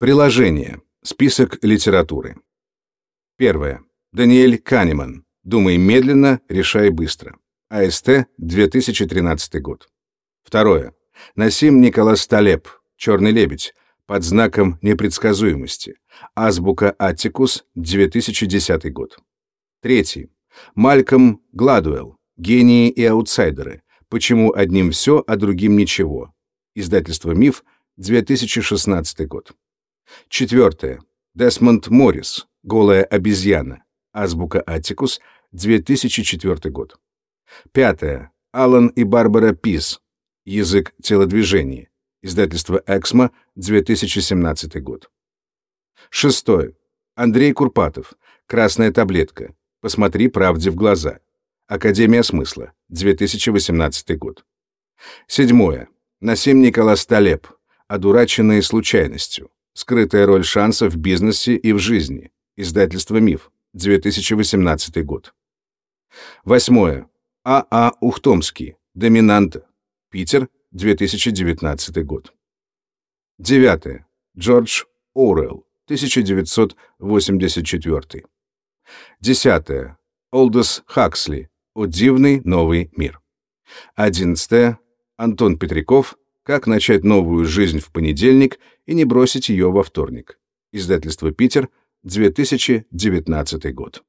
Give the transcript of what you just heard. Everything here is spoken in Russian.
Приложение. Список литературы. Первое. Даниэль Канеман. «Думай медленно, решай быстро». АСТ, 2013 год. Второе. Насим Николас Талеб. «Черный лебедь». Под знаком непредсказуемости. Азбука Аттикус, 2010 год. Третий. Мальком Гладуэлл. «Гении и аутсайдеры. Почему одним все, а другим ничего». Издательство «Миф», 2016 год. Четвертое. Десмонд Моррис. «Голая обезьяна». Азбука Аттикус, 2004 год. Пятое. Алан и Барбара Пис. Язык телодвижения. Издательство «Эксмо», 2017 год. Шестое. Андрей Курпатов. «Красная таблетка. Посмотри правде в глаза». Академия смысла. 2018 год. Седьмое. Насим Николас Талеб. «Одураченные случайностью. Скрытая роль шанса в бизнесе и в жизни». Издательство «Миф», 2018 год. Восьмое. А. А. Ухтомский. Доминанта. Питер, 2019 год. Девятое. Джордж Оруэлл, 1984. Десятое. Олдос Хаксли. О дивный новый мир. Одиннадцатое. Антон Петряков. Как начать новую жизнь в понедельник и не бросить ее во вторник. Издательство «Питер», 2019 год.